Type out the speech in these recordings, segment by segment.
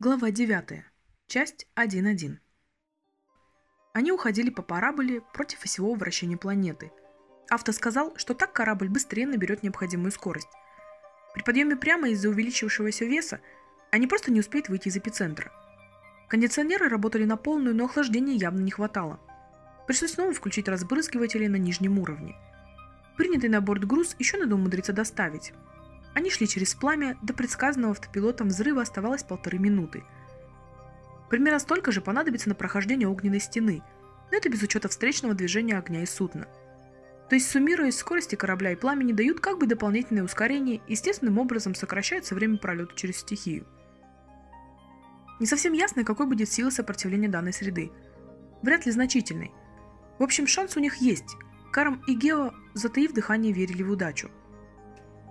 Глава 9. Часть 1.1. Они уходили по параболе против осевого вращения планеты. Авто сказал, что так корабль быстрее наберет необходимую скорость. При подъеме прямо из-за увеличившегося веса они просто не успеют выйти из эпицентра. Кондиционеры работали на полную, но охлаждения явно не хватало. Пришлось снова включить разбрызгиватели на нижнем уровне. Принятый на борт груз еще надо умудриться доставить, они шли через пламя, до предсказанного автопилотом взрыва оставалось полторы минуты. Примерно столько же понадобится на прохождение огненной стены, но это без учета встречного движения огня и судна. То есть, суммируясь, скорости корабля и пламени дают как бы дополнительное ускорение естественным образом сокращается время пролета через стихию. Не совсем ясно, какой будет сила сопротивления данной среды. Вряд ли значительный. В общем, шанс у них есть. Карм и Гео, затаив дыхание, верили в удачу.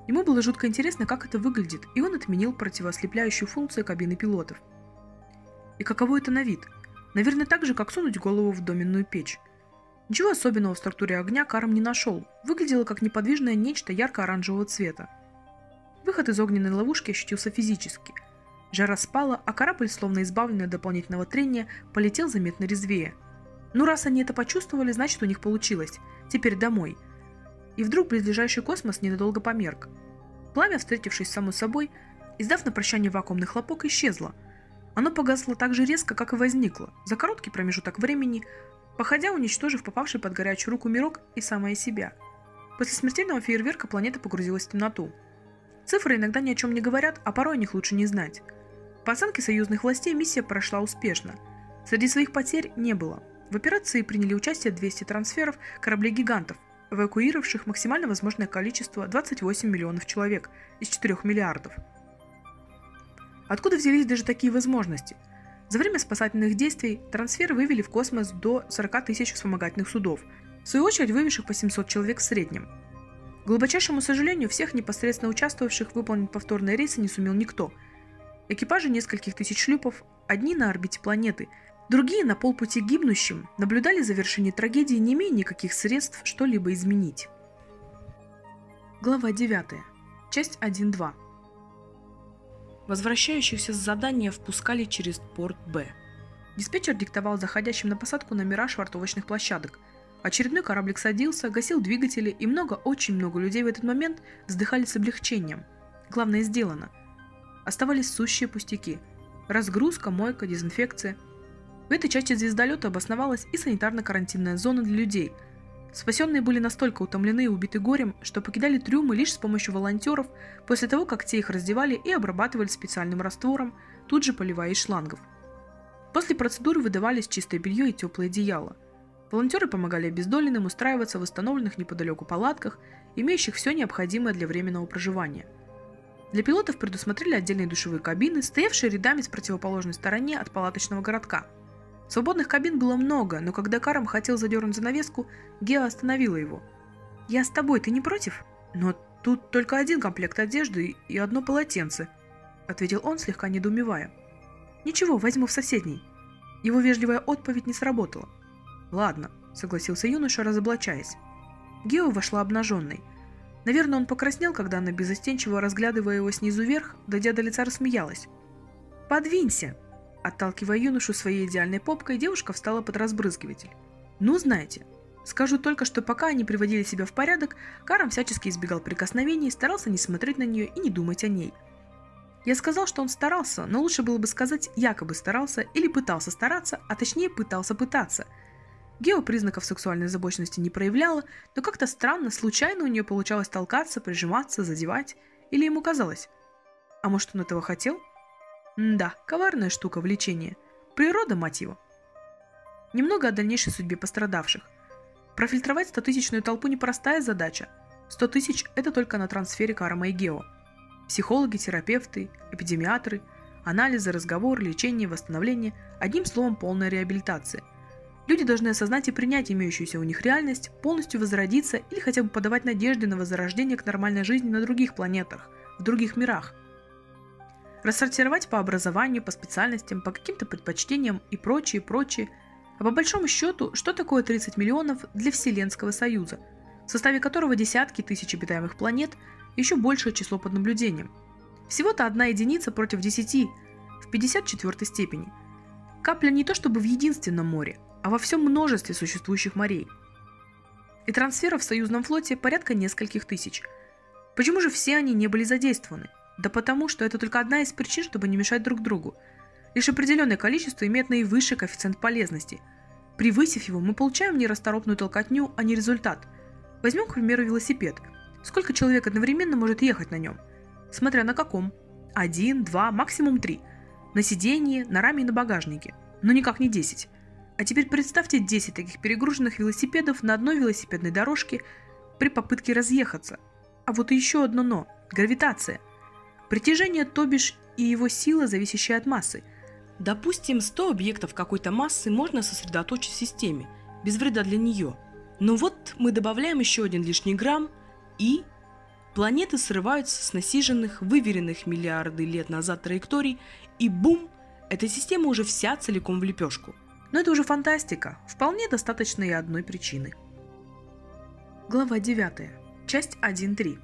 Ему было жутко интересно, как это выглядит, и он отменил противоослепляющую функцию кабины пилотов. И каково это на вид? Наверное, так же, как сунуть голову в доменную печь. Ничего особенного в структуре огня Карм не нашел. Выглядело как неподвижное нечто ярко-оранжевого цвета. Выход из огненной ловушки ощутился физически. Жара спала, а корабль, словно избавленный от дополнительного трения, полетел заметно резвее. Ну раз они это почувствовали, значит у них получилось. Теперь домой – и вдруг близлежащий космос ненадолго померк. Пламя, встретившись само собой, издав на прощание вакуумный хлопок, исчезло. Оно погасло так же резко, как и возникло, за короткий промежуток времени, походя уничтожив попавший под горячую руку мирок и самое себя. После смертельного фейерверка планета погрузилась в темноту. Цифры иногда ни о чем не говорят, а порой о них лучше не знать. По оценке союзных властей миссия прошла успешно. Среди своих потерь не было. В операции приняли участие 200 трансферов кораблей-гигантов, эвакуировавших максимально возможное количество 28 миллионов человек из 4 миллиардов. Откуда взялись даже такие возможности? За время спасательных действий трансферы вывели в космос до 40 тысяч вспомогательных судов, в свою очередь вывезших по 700 человек в среднем. К глубочайшему сожалению, всех непосредственно участвовавших выполнить повторные рейсы не сумел никто. Экипажи нескольких тысяч шлюпов, одни на орбите планеты – Другие на полпути гибнущим наблюдали завершение трагедии, не имея никаких средств что-либо изменить. Глава 9. Часть 1.2. Возвращающихся с задания впускали через порт Б. Диспетчер диктовал заходящим на посадку номера швартовочных площадок. Очередной кораблик садился, гасил двигатели, и много, очень много людей в этот момент вздыхали с облегчением. Главное сделано. Оставались сущие пустяки. Разгрузка, мойка, дезинфекция – в этой части звездолета обосновалась и санитарно-карантинная зона для людей. Спасенные были настолько утомлены и убиты горем, что покидали трюмы лишь с помощью волонтеров, после того, как те их раздевали и обрабатывали специальным раствором, тут же поливая из шлангов. После процедуры выдавались чистое белье и теплое одеяло. Волонтеры помогали обездоленным устраиваться в восстановленных неподалеку палатках, имеющих все необходимое для временного проживания. Для пилотов предусмотрели отдельные душевые кабины, стоявшие рядами с противоположной стороне от палаточного городка – Свободных кабин было много, но когда Карам хотел задернуть занавеску, Гео остановила его. «Я с тобой, ты не против?» «Но тут только один комплект одежды и одно полотенце», — ответил он, слегка недоумевая. «Ничего, возьму в соседней». Его вежливая отповедь не сработала. «Ладно», — согласился юноша, разоблачаясь. Гео вошла обнаженной. Наверное, он покраснел, когда она, безостенчиво разглядывая его снизу вверх, дойдя до лица, рассмеялась. «Подвинься!» Отталкивая юношу своей идеальной попкой, девушка встала под разбрызгиватель. «Ну, знаете, скажу только, что пока они приводили себя в порядок, Карам всячески избегал прикосновений, старался не смотреть на нее и не думать о ней. Я сказал, что он старался, но лучше было бы сказать якобы старался или пытался стараться, а точнее пытался пытаться. Гео признаков сексуальной озабоченности не проявляла, но как-то странно, случайно у нее получалось толкаться, прижиматься, задевать. Или ему казалось. А может он этого хотел? Да, коварная штука влечение. Природа, мать его. Немного о дальнейшей судьбе пострадавших. Профильтровать стотысячную толпу непростая задача. Сто тысяч – это только на трансфере Карма и Гео. Психологи, терапевты, эпидемиатры, анализы, разговоры, лечение, восстановление – одним словом полная реабилитация. Люди должны осознать и принять имеющуюся у них реальность, полностью возродиться или хотя бы подавать надежды на возрождение к нормальной жизни на других планетах, в других мирах – рассортировать по образованию, по специальностям, по каким-то предпочтениям и прочее, прочее. А по большому счету, что такое 30 миллионов для Вселенского Союза, в составе которого десятки тысяч обитаемых планет еще большее число под наблюдением? Всего-то одна единица против десяти. в 54 степени. Капля не то чтобы в единственном море, а во всем множестве существующих морей. И трансферов в союзном флоте порядка нескольких тысяч. Почему же все они не были задействованы? Да потому, что это только одна из причин, чтобы не мешать друг другу. Лишь определенное количество имеет наивысший коэффициент полезности. Превысив его, мы получаем нерасторопную толкотню, а не результат. Возьмем, к примеру, велосипед. Сколько человек одновременно может ехать на нем? Смотря на каком. Один, два, максимум три. На сиденье, на раме и на багажнике. Но никак не десять. А теперь представьте 10 таких перегруженных велосипедов на одной велосипедной дорожке при попытке разъехаться. А вот еще одно «но» – гравитация. Притяжение, то бишь, и его сила, зависящая от массы. Допустим, 100 объектов какой-то массы можно сосредоточить в системе, без вреда для нее. Но вот мы добавляем еще один лишний грамм, и планеты срываются с насиженных, выверенных миллиарды лет назад траекторий, и бум, эта система уже вся целиком в лепешку. Но это уже фантастика, вполне достаточно и одной причины. Глава 9. Часть 1.3.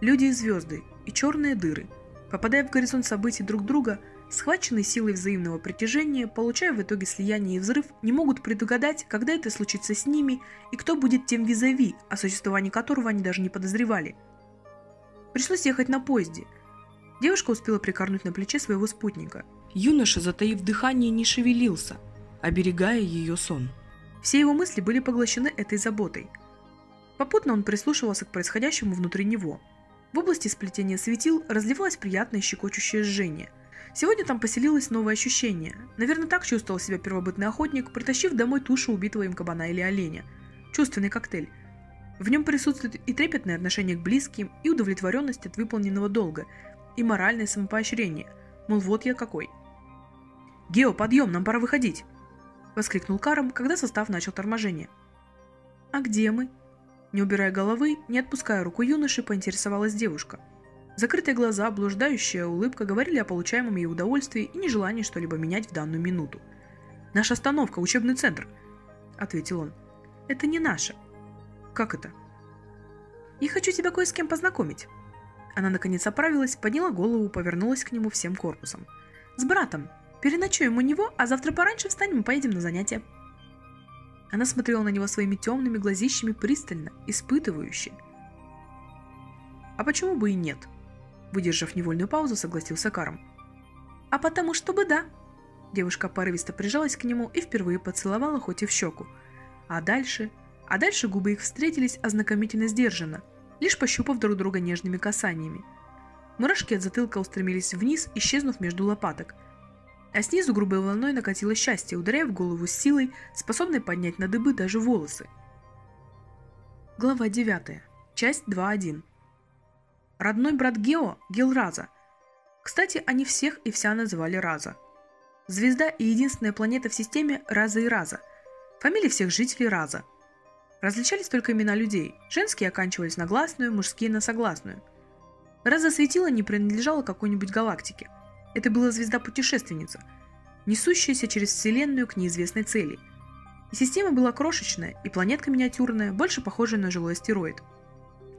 Люди и звезды, и черные дыры, попадая в горизонт событий друг друга, схваченные силой взаимного притяжения, получая в итоге слияние и взрыв, не могут предугадать, когда это случится с ними и кто будет тем визави, о существовании которого они даже не подозревали. Пришлось ехать на поезде. Девушка успела прикорнуть на плече своего спутника. Юноша, затаив дыхание, не шевелился, оберегая ее сон. Все его мысли были поглощены этой заботой. Попутно он прислушивался к происходящему внутри него – в области сплетения светил разливалось приятное щекочущее жжение. Сегодня там поселилось новое ощущение. Наверное, так чувствовал себя первобытный охотник, притащив домой тушу убитого им кабана или оленя. Чувственный коктейль. В нем присутствует и трепетное отношение к близким, и удовлетворенность от выполненного долга, и моральное самопоощрение. Мол, вот я какой. «Гео, подъем, нам пора выходить!» – воскликнул Каром, когда состав начал торможение. «А где мы?» Не убирая головы, не отпуская руку юноши, поинтересовалась девушка. Закрытые глаза, блуждающая улыбка говорили о получаемом ей удовольствии и нежелании что-либо менять в данную минуту. «Наша остановка, учебный центр», — ответил он. «Это не наша». «Как это?» «Я хочу тебя кое с кем познакомить». Она наконец оправилась, подняла голову, повернулась к нему всем корпусом. «С братом. Переночуем у него, а завтра пораньше встанем и поедем на занятия». Она смотрела на него своими темными глазищами пристально, испытывающе. «А почему бы и нет?» Выдержав невольную паузу, согласился Карм. «А потому что бы да!» Девушка порывисто прижалась к нему и впервые поцеловала хоть и в щеку. А дальше... А дальше губы их встретились ознакомительно сдержанно, лишь пощупав друг друга нежными касаниями. Мурашки от затылка устремились вниз, исчезнув между лопаток – а снизу грубой волной накатило счастье, ударяя в голову с силой, способной поднять на дыбы даже волосы. Глава 9. Часть 2.1. Родной брат Гео – Гелраза. Кстати, они всех и вся называли Раза. Звезда и единственная планета в системе – Раза и Раза. Фамилии всех жителей Раза. Различались только имена людей. Женские оканчивались на гласную, мужские – на согласную. Раза светила не принадлежала какой-нибудь галактике – это была звезда-путешественница, несущаяся через Вселенную к неизвестной цели. И система была крошечная, и планетка миниатюрная, больше похожая на жилой астероид.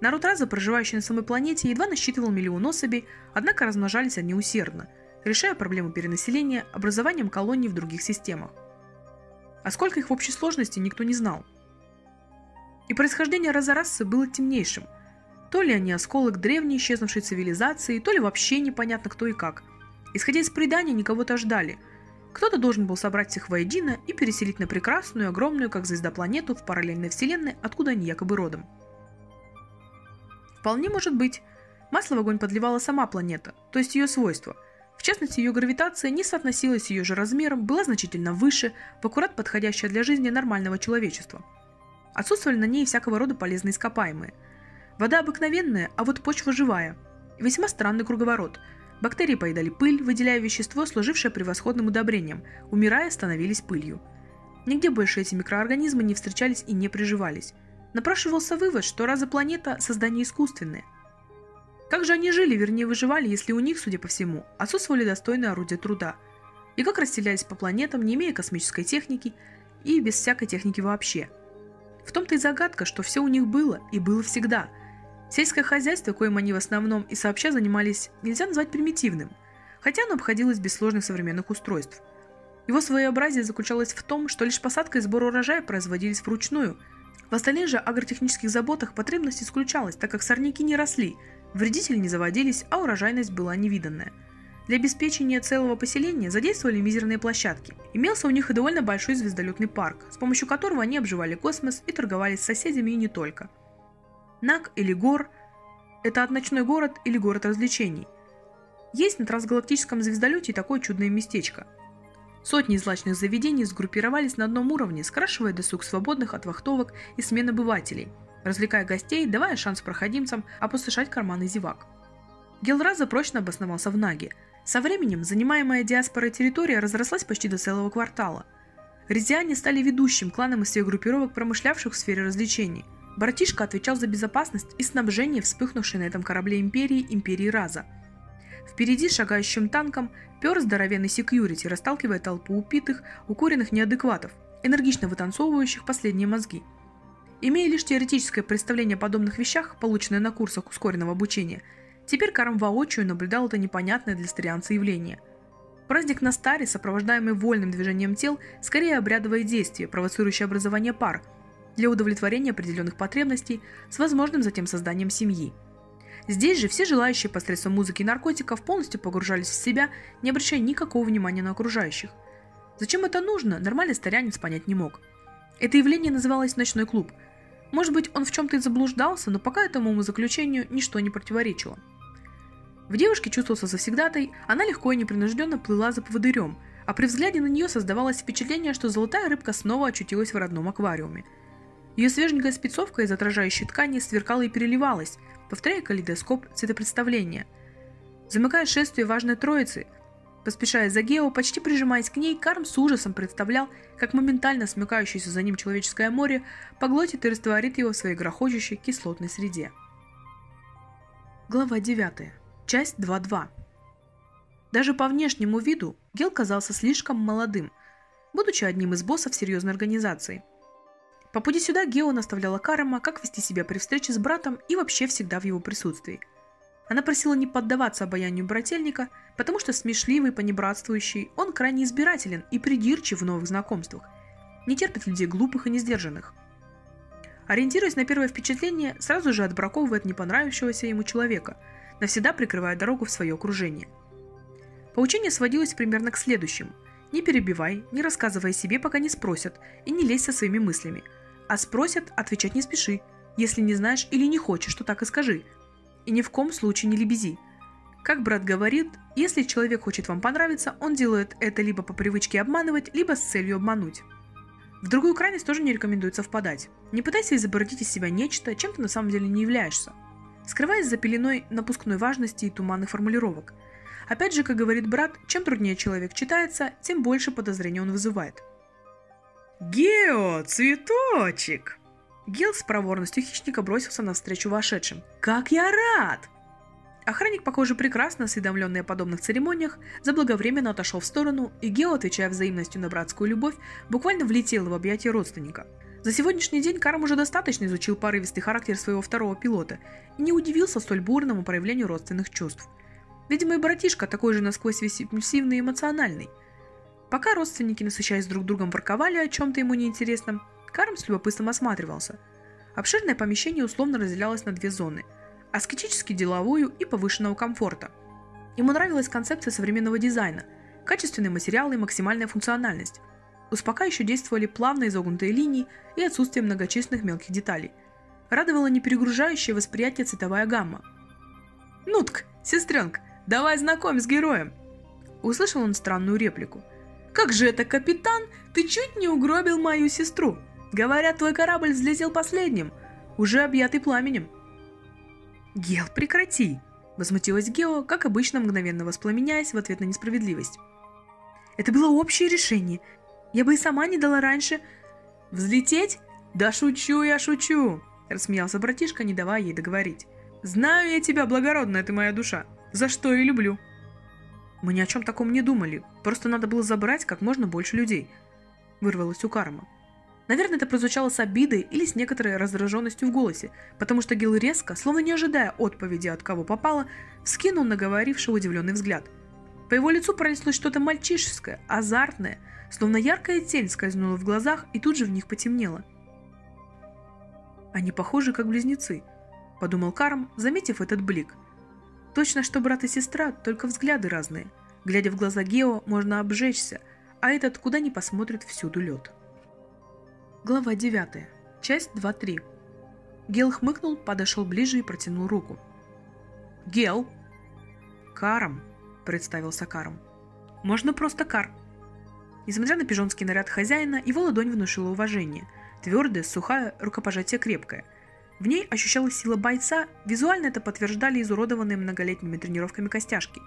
Народ Раза, проживающий на самой планете, едва насчитывал миллион особей, однако размножались они усердно, решая проблему перенаселения образованием колоний в других системах. А сколько их в общей сложности, никто не знал. И происхождение Раза-расы было темнейшим. То ли они осколок древней исчезнувшей цивилизации, то ли вообще непонятно кто и как – Исходя из преданий, никого-то ждали. Кто-то должен был собрать всех воедино и переселить на прекрасную, огромную, как звезда планету, в параллельной вселенной, откуда они якобы родом. Вполне может быть. Масло в огонь подливала сама планета, то есть ее свойства. В частности, ее гравитация не соотносилась с ее же размером, была значительно выше, в аккурат подходящая для жизни нормального человечества. Отсутствовали на ней всякого рода полезные ископаемые. Вода обыкновенная, а вот почва живая. Весьма странный круговорот – Бактерии поедали пыль, выделяя вещество, служившее превосходным удобрением, умирая, становились пылью. Нигде больше эти микроорганизмы не встречались и не приживались. Напрашивался вывод, что раза планета – создание искусственное. Как же они жили, вернее выживали, если у них, судя по всему, отсутствовали достойные орудия труда? И как расселялись по планетам, не имея космической техники и без всякой техники вообще? В том-то и загадка, что все у них было и было всегда – Сельское хозяйство, коим они в основном и сообща занимались, нельзя назвать примитивным. хотя оно обходилось без сложных современных устройств. Его своеобразие заключалось в том, что лишь посадка и сбор урожая производились вручную. В остальных же агротехнических заботах потребность исключалась, так как сорняки не росли, вредители не заводились, а урожайность была невиданная. Для обеспечения целого поселения задействовали мизерные площадки. Имелся у них и довольно большой звездолетный парк, с помощью которого они обживали космос и торговали с соседями и не только. Нак или Гор – это от ночной город или город развлечений. Есть на трансгалактическом звездолете такое чудное местечко. Сотни злачных заведений сгруппировались на одном уровне, скрашивая досуг свободных от вахтовок и смен обывателей, развлекая гостей, давая шанс проходимцам опустошать карманы зевак. Гелраза прочно обосновался в Наге. Со временем занимаемая диаспорой территория разрослась почти до целого квартала. Резиане стали ведущим кланом из всех группировок, промышлявших в сфере развлечений. Братишка отвечал за безопасность и снабжение вспыхнувшей на этом корабле империи Империи Раза. Впереди шагающим танком пер здоровенный секьюрити, расталкивая толпу упитых, укуренных неадекватов, энергично вытанцовывающих последние мозги. Имея лишь теоретическое представление о подобных вещах, полученное на курсах ускоренного обучения, теперь Карм воочию наблюдал это непонятное для старианца явление. Праздник на старе, сопровождаемый вольным движением тел, скорее обрядовое действие, провоцирующее образование пар – для удовлетворения определенных потребностей с возможным затем созданием семьи. Здесь же все желающие посредством музыки и наркотиков полностью погружались в себя, не обращая никакого внимания на окружающих. Зачем это нужно, нормальный старянец понять не мог. Это явление называлось «ночной клуб». Может быть, он в чем-то и заблуждался, но пока этому умозаключению ничто не противоречило. В девушке чувствовался завсегдатай, она легко и непринужденно плыла за поводырем, а при взгляде на нее создавалось впечатление, что золотая рыбка снова очутилась в родном аквариуме – ее свеженькая спецовка из отражающей ткани сверкала и переливалась, повторяя калейдоскоп цветопредставления. Замыкая шествие важной троицы, поспешая за Гео, почти прижимаясь к ней, Карм с ужасом представлял, как моментально смыкающееся за ним человеческое море поглотит и растворит его в своей грохочущей кислотной среде. Глава 9. Часть 2.2. Даже по внешнему виду Гел казался слишком молодым, будучи одним из боссов серьезной организации – по пути сюда Гео наставляла Карема, как вести себя при встрече с братом и вообще всегда в его присутствии. Она просила не поддаваться обаянию брательника, потому что смешливый, понебратствующий, он крайне избирателен и придирчив в новых знакомствах, не терпит людей глупых и несдержанных. Ориентируясь на первое впечатление, сразу же отбраковывает не понравившегося ему человека, навсегда прикрывая дорогу в свое окружение. Поучение сводилось примерно к следующему. Не перебивай, не рассказывай себе, пока не спросят, и не лезь со своими мыслями – а спросят, отвечать не спеши. Если не знаешь или не хочешь, то так и скажи. И ни в коем случае не лебези. Как брат говорит, если человек хочет вам понравиться, он делает это либо по привычке обманывать, либо с целью обмануть. В другую крайность тоже не рекомендуется впадать. Не пытайся изобразить из себя нечто, чем ты на самом деле не являешься. Скрываясь за пеленой напускной важности и туманных формулировок. Опять же, как говорит брат, чем труднее человек читается, тем больше подозрений он вызывает – «Гео, цветочек!» Гел с проворностью хищника бросился навстречу вошедшим. «Как я рад!» Охранник, похоже, прекрасно осведомленный о подобных церемониях, заблаговременно отошел в сторону, и Гео, отвечая взаимностью на братскую любовь, буквально влетел в объятия родственника. За сегодняшний день Карм уже достаточно изучил порывистый характер своего второго пилота и не удивился столь бурному проявлению родственных чувств. Видимо, и братишка такой же насквозь импульсивный и эмоциональный – Пока родственники, насыщаясь друг другом, ворковали о чем-то ему неинтересном, Карм с любопытством осматривался. Обширное помещение условно разделялось на две зоны – аскетически деловую и повышенного комфорта. Ему нравилась концепция современного дизайна, качественные материалы и максимальная функциональность. Успокаивающе действовали плавно изогнутые линии и отсутствие многочисленных мелких деталей. Радовало неперегружающее восприятие цветовая гамма. «Нутк, сестренка, давай знакомь с героем!» Услышал он странную реплику – как же это, капитан? Ты чуть не угробил мою сестру. Говорят, твой корабль взлетел последним, уже объятый пламенем. Гел, прекрати! Возмутилась Гео, как обычно, мгновенно воспламеняясь в ответ на несправедливость. Это было общее решение. Я бы и сама не дала раньше... Взлететь? Да шучу я, шучу! Рассмеялся братишка, не давая ей договорить. Знаю я тебя, благородная ты моя душа, за что и люблю. Мы ни о чем таком не думали, просто надо было забрать как можно больше людей. Вырвалось у Карма. Наверное, это прозвучало с обидой или с некоторой раздраженностью в голосе, потому что Гил резко, словно не ожидая отповеди от кого попало, вскинул на говорившего удивленный взгляд. По его лицу пронеслось что-то мальчишеское, азартное, словно яркая тень скользнула в глазах и тут же в них потемнело. «Они похожи, как близнецы», — подумал Карм, заметив этот блик. «Точно, что брат и сестра, только взгляды разные. Глядя в глаза Гео, можно обжечься, а этот куда ни посмотрит всюду лед». Глава 9. Часть 2.3. Гел хмыкнул, подошел ближе и протянул руку. «Гел!» «Каром», — представился Каром. «Можно просто Кар». Несмотря на пижонский наряд хозяина, его ладонь внушила уважение. Твердая, сухая, рукопожатие крепкое. В ней ощущалась сила бойца, визуально это подтверждали изуродованные многолетними тренировками костяшки.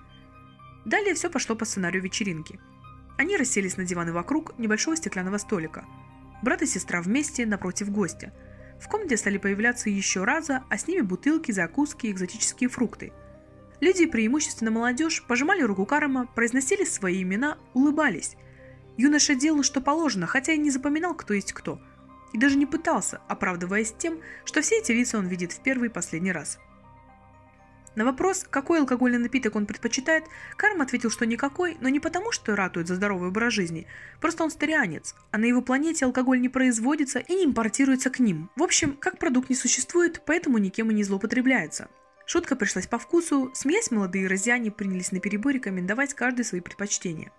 Далее все пошло по сценарию вечеринки. Они расселись на диваны вокруг небольшого стеклянного столика. Брат и сестра вместе напротив гостя. В комнате стали появляться еще раза, а с ними бутылки, закуски и экзотические фрукты – Люди, преимущественно молодежь, пожимали руку Карама, произносили свои имена, улыбались. Юноша делал, что положено, хотя и не запоминал, кто есть кто. И даже не пытался, оправдываясь тем, что все эти лица он видит в первый и последний раз. На вопрос, какой алкогольный напиток он предпочитает, Карм ответил, что никакой, но не потому, что ратует за здоровый образ жизни. Просто он старианец, а на его планете алкоголь не производится и не импортируется к ним. В общем, как продукт не существует, поэтому никем и не злоупотребляется. Шутка пришлась по вкусу, смеясь молодые розяне принялись на перебой рекомендовать каждый свои предпочтения.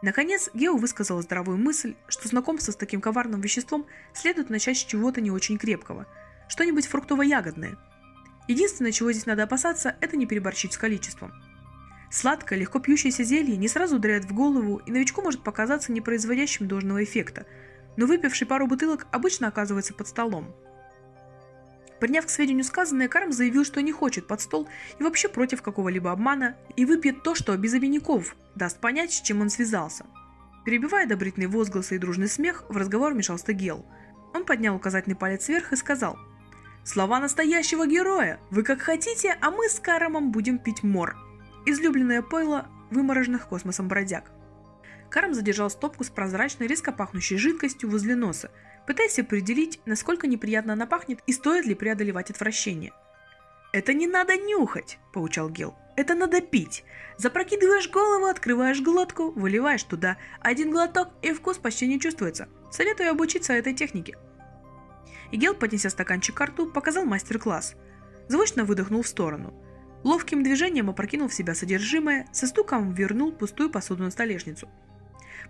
Наконец, Гео высказала здравую мысль, что знакомство с таким коварным веществом следует начать с чего-то не очень крепкого, что-нибудь фруктово-ягодное. Единственное, чего здесь надо опасаться, это не переборщить с количеством. Сладкое, легко пьющееся зелье не сразу ударяет в голову, и новичку может показаться непроизводящим должного эффекта, но выпивший пару бутылок обычно оказывается под столом, Приняв к сведению сказанное, Карм заявил, что не хочет под стол и вообще против какого-либо обмана, и выпьет то, что без обиняков даст понять, с чем он связался. Перебивая одобрительные возгласы и дружный смех, в разговор вмешался Гел. Он поднял указательный палец вверх и сказал «Слова настоящего героя! Вы как хотите, а мы с Карамом будем пить мор!» Излюбленное пойло вымороженных космосом бродяг. Карм задержал стопку с прозрачной, резко пахнущей жидкостью возле носа – пытаясь определить, насколько неприятно она пахнет и стоит ли преодолевать отвращение. «Это не надо нюхать», – поучал Гел. «Это надо пить. Запрокидываешь голову, открываешь глотку, выливаешь туда. Один глоток, и вкус почти не чувствуется. Советую обучиться этой технике». И Гел, поднеся стаканчик к рту, показал мастер-класс. Звучно выдохнул в сторону. Ловким движением опрокинул в себя содержимое, со стуком вернул пустую посуду на столешницу –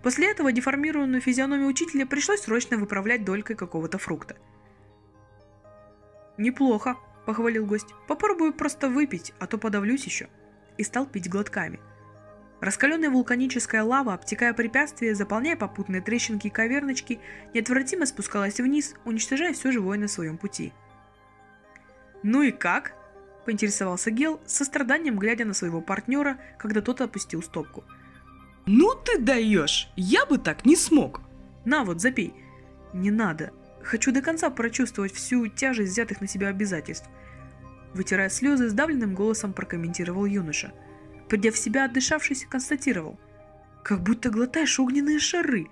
После этого деформированную физиономию учителя пришлось срочно выправлять долькой какого-то фрукта. «Неплохо», – похвалил гость. «Попробую просто выпить, а то подавлюсь еще». И стал пить глотками. Раскаленная вулканическая лава, обтекая препятствия, заполняя попутные трещинки и каверночки, неотвратимо спускалась вниз, уничтожая все живое на своем пути. «Ну и как?» – поинтересовался Гел, с состраданием глядя на своего партнера, когда тот опустил стопку – «Ну ты даешь! Я бы так не смог!» «На вот, запей!» «Не надо. Хочу до конца прочувствовать всю тяжесть взятых на себя обязательств». Вытирая слезы, сдавленным голосом прокомментировал юноша. Придя в себя, отдышавшись, констатировал. «Как будто глотаешь огненные шары!»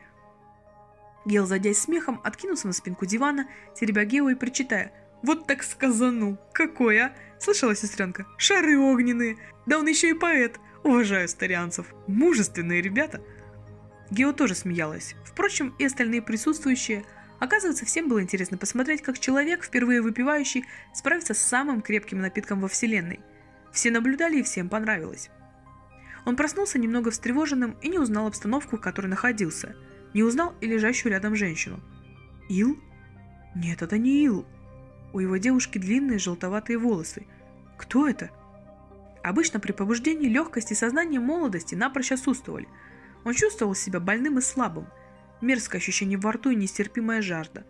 Гел, задясь смехом, откинулся на спинку дивана, теребя Гео и причитая. «Вот так сказанул! Какой, а? Слышала, сестренка? Шары огненные! Да он еще и поэт! Уважаю старианцев. Мужественные ребята. Гео тоже смеялась. Впрочем, и остальные присутствующие. Оказывается, всем было интересно посмотреть, как человек, впервые выпивающий, справится с самым крепким напитком во вселенной. Все наблюдали и всем понравилось. Он проснулся немного встревоженным и не узнал обстановку, в которой находился. Не узнал и лежащую рядом женщину. Ил? Нет, это не Ил. У его девушки длинные желтоватые волосы. Кто это? Обычно при побуждении легкость и сознание молодости напрочь отсутствовали. Он чувствовал себя больным и слабым. Мерзкое ощущение во рту и нестерпимая жажда.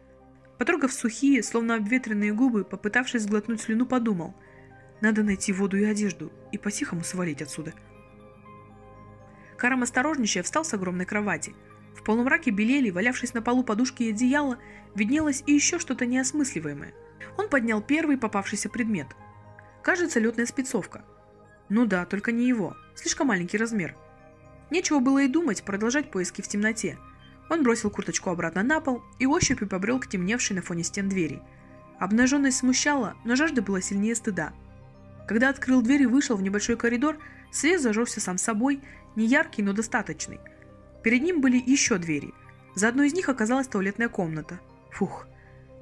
Потрогав сухие, словно обветренные губы, попытавшись сглотнуть слюну, подумал. Надо найти воду и одежду и по-тихому свалить отсюда. Карам осторожничая встал с огромной кровати. В полумраке белели, валявшись на полу подушки и одеяла, виднелось и еще что-то неосмысливаемое. Он поднял первый попавшийся предмет. Кажется, летная спецовка – ну да, только не его. Слишком маленький размер. Нечего было и думать продолжать поиски в темноте. Он бросил курточку обратно на пол и ощупью побрел к темневшей на фоне стен двери. Обнаженность смущала, но жажда была сильнее стыда. Когда открыл дверь и вышел в небольшой коридор, свет зажегся сам собой, не яркий, но достаточный. Перед ним были еще двери. За одной из них оказалась туалетная комната. Фух.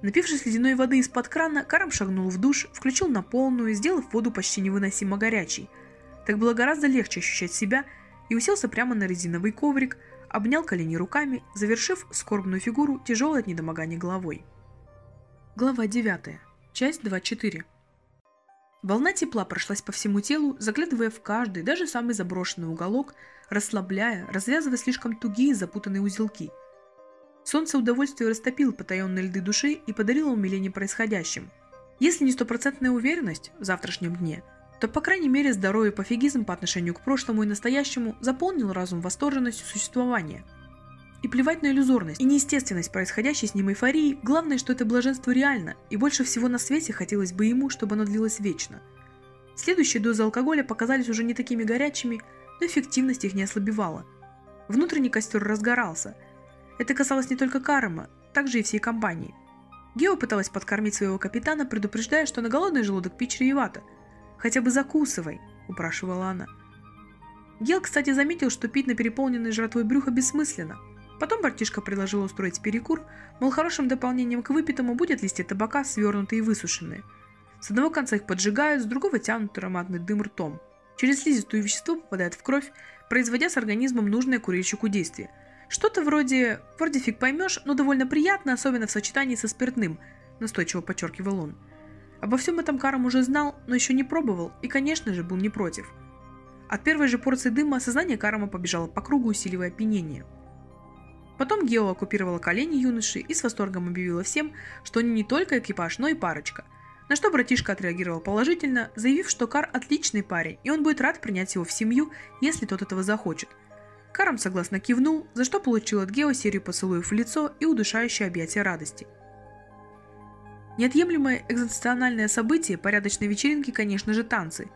Напившись ледяной воды из-под крана, Карам шагнул в душ, включил на полную, сделав воду почти невыносимо горячей. Так было гораздо легче ощущать себя, и уселся прямо на резиновый коврик, обнял колени руками, завершив скорбную фигуру тяжелой от недомогания головой. Глава 9. Часть 2.4. Волна тепла прошлась по всему телу, заглядывая в каждый, даже самый заброшенный уголок, расслабляя, развязывая слишком тугие запутанные узелки. Солнце удовольствия растопило потаенные льды души и подарило умиление происходящим. Если не стопроцентная уверенность в завтрашнем дне, то, по крайней мере, здоровый пофигизм по отношению к прошлому и настоящему заполнил разум восторженностью существования – и плевать на иллюзорность и неестественность происходящей с ним эйфории, главное, что это блаженство реально, и больше всего на свете хотелось бы ему, чтобы оно длилось вечно. Следующие дозы алкоголя показались уже не такими горячими, но эффективность их не ослабевала. Внутренний костер разгорался. Это касалось не только Карема, также и всей компании. Гео пыталась подкормить своего капитана, предупреждая, что на голодный желудок пить чревато. «Хотя бы закусывай», – упрашивала она. Гел, кстати, заметил, что пить на переполненной жратвой брюхо бессмысленно – Потом братишка предложил устроить перекур, мол, хорошим дополнением к выпитому будет листья табака, свернутые и высушенные. С одного конца их поджигают, с другого тянут ароматный дым ртом. Через слизистую вещество попадает в кровь, производя с организмом нужное курильщику действие. Что-то вроде, вроде фиг поймешь, но довольно приятно, особенно в сочетании со спиртным, настойчиво подчеркивал он. Обо всем этом Карам уже знал, но еще не пробовал и, конечно же, был не против. От первой же порции дыма сознание Карама побежало по кругу, усиливая опьянение. Потом Гео оккупировала колени юноши и с восторгом объявила всем, что они не только экипаж, но и парочка. На что братишка отреагировал положительно, заявив, что Кар отличный парень, и он будет рад принять его в семью, если тот этого захочет. Карам согласно кивнул, за что получил от Гео серию поцелуев в лицо и удушающее объятие радости. Неотъемлемое экзистенциальное событие порядочной вечеринки, конечно же, танцы.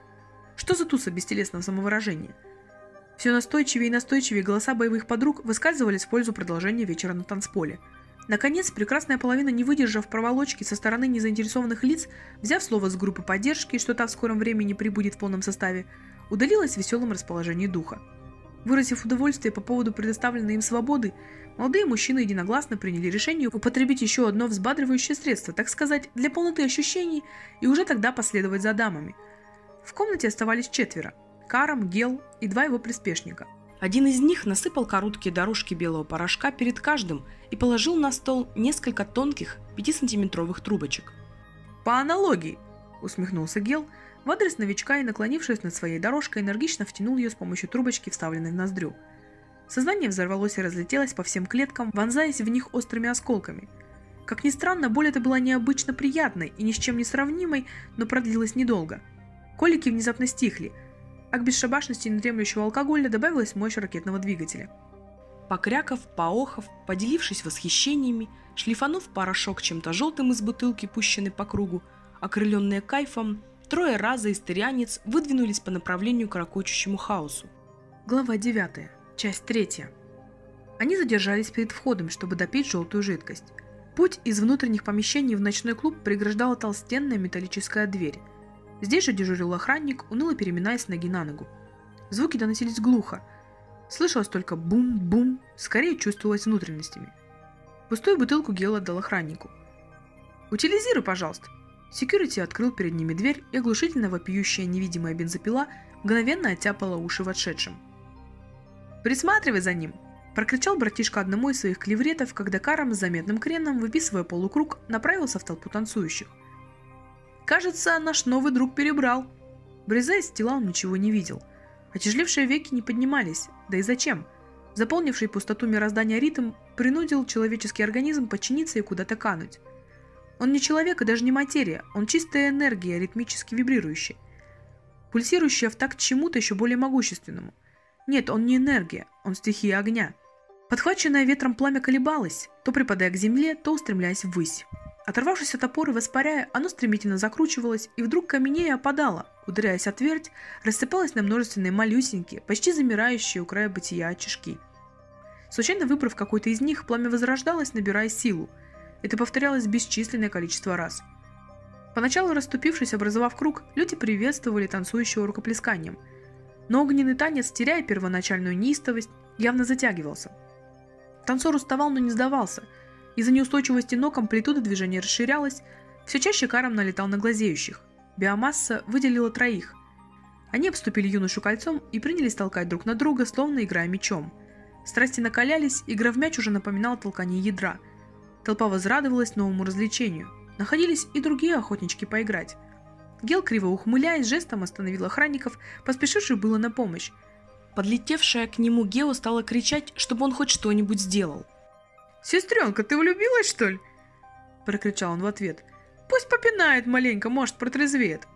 Что за туса бестелесного самовыражения – все настойчивее и настойчивее голоса боевых подруг выскальзывались в пользу продолжения вечера на танцполе. Наконец, прекрасная половина, не выдержав проволочки со стороны незаинтересованных лиц, взяв слово с группы поддержки, что та в скором времени прибудет в полном составе, удалилась в веселом расположении духа. Выразив удовольствие по поводу предоставленной им свободы, молодые мужчины единогласно приняли решение употребить еще одно взбадривающее средство, так сказать, для полноты ощущений, и уже тогда последовать за дамами. В комнате оставались четверо – Каром, Гел и два его приспешника. Один из них насыпал короткие дорожки белого порошка перед каждым и положил на стол несколько тонких 5-сантиметровых трубочек. «По аналогии!» – усмехнулся Гел, в адрес новичка и, наклонившись над своей дорожкой, энергично втянул ее с помощью трубочки, вставленной в ноздрю. Сознание взорвалось и разлетелось по всем клеткам, вонзаясь в них острыми осколками. Как ни странно, боль эта была необычно приятной и ни с чем не сравнимой, но продлилась недолго. Колики внезапно стихли – а к бесшабашности недремлющего алкоголя добавилась мощь ракетного двигателя. Покряков, поохов, поделившись восхищениями, шлифанув порошок чем-то желтым из бутылки, пущенный по кругу, окрыленные кайфом, трое раза истерианец выдвинулись по направлению к ракочущему хаосу. Глава 9. Часть 3. Они задержались перед входом, чтобы допить желтую жидкость. Путь из внутренних помещений в ночной клуб преграждала толстенная металлическая дверь, Здесь же дежурил охранник, уныло переминаясь ноги на ногу. Звуки доносились глухо. Слышалось только бум-бум, скорее чувствовалось внутренностями. Пустую бутылку Гел отдал охраннику. «Утилизируй, пожалуйста!» Секьюрити открыл перед ними дверь, и оглушительно вопиющая невидимая бензопила мгновенно оттяпала уши вошедшим. «Присматривай за ним!» – прокричал братишка одному из своих клевретов, когда Каром с заметным креном, выписывая полукруг, направился в толпу танцующих – Кажется, наш новый друг перебрал. Брезая из тела он ничего не видел. Отяжелевшие веки не поднимались, да и зачем? Заполнивший пустоту мироздания ритм принудил человеческий организм подчиниться и куда-то кануть. Он не человек и даже не материя, он чистая энергия, ритмически вибрирующая. Пульсирующая в такт чему-то еще более могущественному. Нет, он не энергия, он стихия огня. Подхваченное ветром пламя колебалось, то припадая к земле, то устремляясь ввысь. Оторвавшись от опоры, воспаряя, оно стремительно закручивалось и вдруг каменея опадало, ударяясь о твердь, рассыпалось на множественные малюсенькие, почти замирающие у края бытия очишки. Случайно выбрав какой-то из них, пламя возрождалось, набирая силу. Это повторялось бесчисленное количество раз. Поначалу расступившись, образовав круг, люди приветствовали танцующего рукоплесканием. Но огненный танец, теряя первоначальную неистовость, явно затягивался. Танцор уставал, но не сдавался. Из-за неустойчивости ног амплитуда движения расширялась, все чаще каром налетал на глазеющих. Биомасса выделила троих. Они обступили юношу кольцом и принялись толкать друг на друга, словно играя мечом. Страсти накалялись, игра в мяч уже напоминала толкание ядра. Толпа возрадовалась новому развлечению. Находились и другие охотнички поиграть. Гел, криво ухмыляясь, жестом остановил охранников, поспешивших было на помощь. Подлетевшая к нему Гео стала кричать, чтобы он хоть что-нибудь сделал. «Сестренка, ты влюбилась, что ли?» Прокричал он в ответ. «Пусть попинает маленько, может, протрезвеет».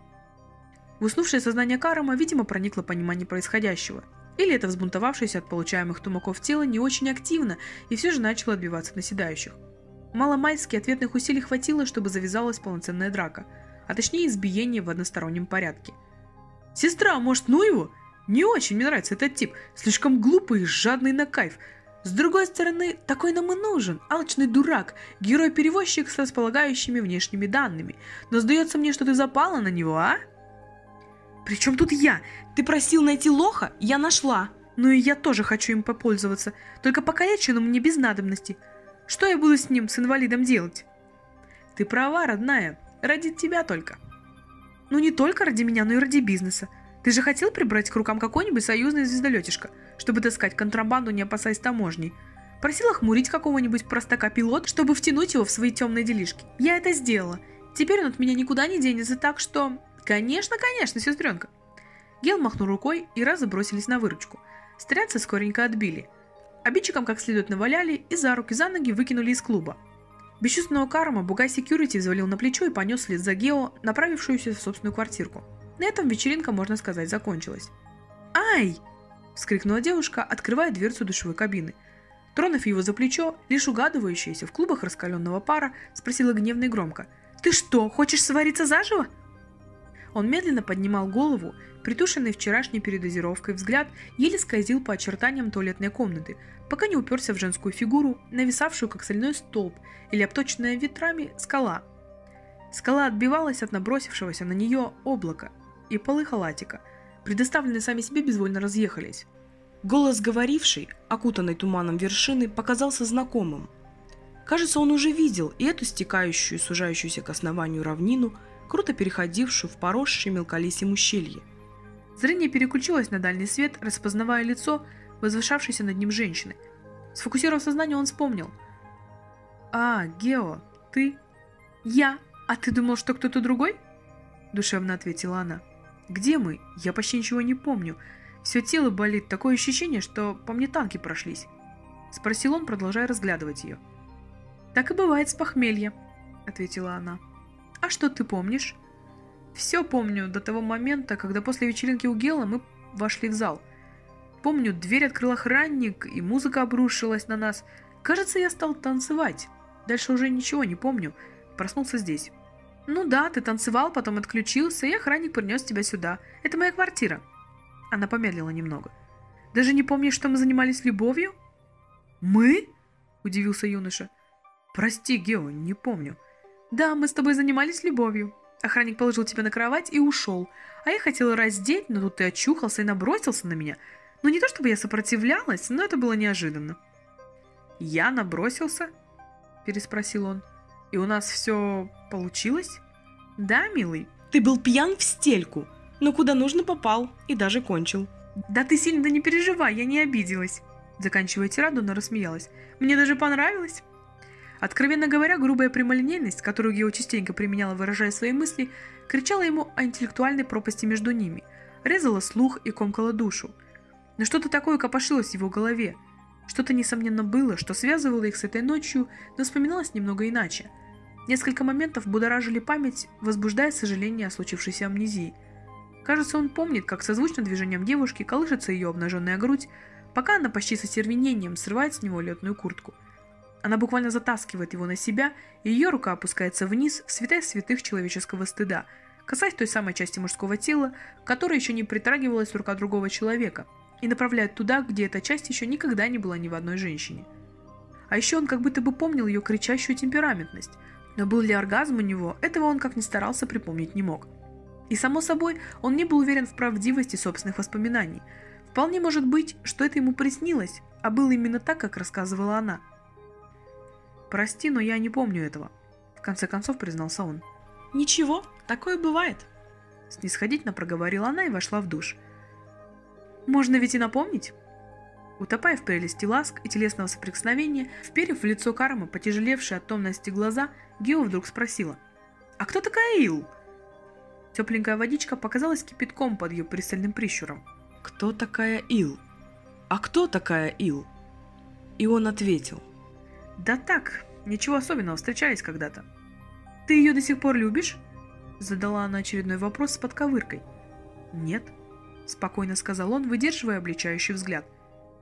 В уснувшее сознание Карама, видимо, проникло понимание происходящего. Или это взбунтовавшееся от получаемых тумаков тело не очень активно и все же начало отбиваться наседающих. Маломальски ответных усилий хватило, чтобы завязалась полноценная драка, а точнее избиение в одностороннем порядке. «Сестра, может, ну его? Не очень мне нравится этот тип, слишком глупый и жадный на кайф. С другой стороны, такой нам и нужен, алчный дурак, герой-перевозчик с располагающими внешними данными. Но сдается мне, что ты запала на него, а?» «При чем тут я? Ты просил найти лоха, я нашла!» «Ну и я тоже хочу им попользоваться, только покалеченному мне без надобности. Что я буду с ним, с инвалидом, делать?» «Ты права, родная, ради тебя только». «Ну не только ради меня, но и ради бизнеса. Ты же хотел прибрать к рукам какой-нибудь союзный звездолетишко, чтобы таскать контрабанду, не опасаясь таможней. Просил охмурить какого-нибудь простака-пилот, чтобы втянуть его в свои темные делишки. Я это сделала. Теперь он от меня никуда не денется, так что «Конечно, конечно, сестренка!» Гел махнул рукой, и разы бросились на выручку. Стрянцы скоренько отбили. Обидчикам как следует наваляли и за руки за ноги выкинули из клуба. Бесчувственного карма Бугай Секьюрити взвалил на плечо и понес вслед за Гео, направившуюся в собственную квартирку. На этом вечеринка, можно сказать, закончилась. «Ай!» – вскрикнула девушка, открывая дверцу душевой кабины. Тронув его за плечо, лишь угадывающаяся в клубах раскаленного пара, спросила гневно и громко. «Ты что, хочешь свариться заживо?» Он медленно поднимал голову, притушенный вчерашней передозировкой взгляд еле скользил по очертаниям туалетной комнаты, пока не уперся в женскую фигуру, нависавшую как соляной столб или обточенная ветрами скала. Скала отбивалась от набросившегося на нее облака, и полы халатика, предоставленные сами себе, безвольно разъехались. Голос говоривший, окутанный туманом вершины, показался знакомым. Кажется, он уже видел и эту стекающую, сужающуюся к основанию равнину, круто переходившую в поросшее мелколесьем ущелье. Зрение переключилось на дальний свет, распознавая лицо, возвышавшееся над ним женщины. Сфокусировав сознание, он вспомнил. «А, Гео, ты?» «Я? А ты думал, что кто-то другой?» Душевно ответила она. «Где мы? Я почти ничего не помню. Все тело болит, такое ощущение, что по мне танки прошлись». Спросил он, продолжая разглядывать ее. «Так и бывает с похмелья», — ответила она. «А что ты помнишь?» «Все помню до того момента, когда после вечеринки у Гела мы вошли в зал. Помню, дверь открыл охранник, и музыка обрушилась на нас. Кажется, я стал танцевать. Дальше уже ничего не помню. Проснулся здесь». «Ну да, ты танцевал, потом отключился, и охранник принес тебя сюда. Это моя квартира». Она помедлила немного. «Даже не помнишь, что мы занимались любовью?» «Мы?» – удивился юноша. «Прости, Гео, не помню. «Да, мы с тобой занимались любовью. Охранник положил тебя на кровать и ушел. А я хотела раздеть, но тут ты очухался и набросился на меня. Ну не то чтобы я сопротивлялась, но это было неожиданно». «Я набросился?» – переспросил он. «И у нас все получилось?» «Да, милый?» «Ты был пьян в стельку, но куда нужно попал и даже кончил». «Да ты сильно не переживай, я не обиделась». Заканчивая тираду, она рассмеялась. «Мне даже понравилось». Откровенно говоря, грубая прямолинейность, которую Гео частенько применяла, выражая свои мысли, кричала ему о интеллектуальной пропасти между ними, резала слух и комкала душу. Но что-то такое копошилось в его голове. Что-то, несомненно, было, что связывало их с этой ночью, но вспоминалось немного иначе. Несколько моментов будоражили память, возбуждая сожаление о случившейся амнезии. Кажется, он помнит, как созвучно движением девушки колышется ее обнаженная грудь, пока она почти со стервенением срывает с него летную куртку. Она буквально затаскивает его на себя, и ее рука опускается вниз, святая святых человеческого стыда, касаясь той самой части мужского тела, которая еще не притрагивалась рука другого человека, и направляет туда, где эта часть еще никогда не была ни в одной женщине. А еще он как будто бы помнил ее кричащую темпераментность, Но был ли оргазм у него, этого он как ни старался припомнить не мог. И само собой, он не был уверен в правдивости собственных воспоминаний. Вполне может быть, что это ему приснилось, а было именно так, как рассказывала она. «Прости, но я не помню этого», — в конце концов признался он. «Ничего, такое бывает», — снисходительно проговорила она и вошла в душ. «Можно ведь и напомнить?» Утопая в прелести ласк и телесного соприкосновения, вперев в лицо Карма потяжелевшие от томности глаза, Гео вдруг спросила. «А кто такая Ил?» Тепленькая водичка показалась кипятком под ее пристальным прищуром. «Кто такая Ил? А кто такая Ил?» И он ответил. «Да так, ничего особенного, встречались когда-то». «Ты ее до сих пор любишь?» Задала она очередной вопрос с подковыркой. «Нет», — спокойно сказал он, выдерживая обличающий взгляд.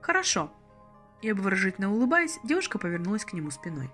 «Хорошо». И обворожительно улыбаясь, девушка повернулась к нему спиной.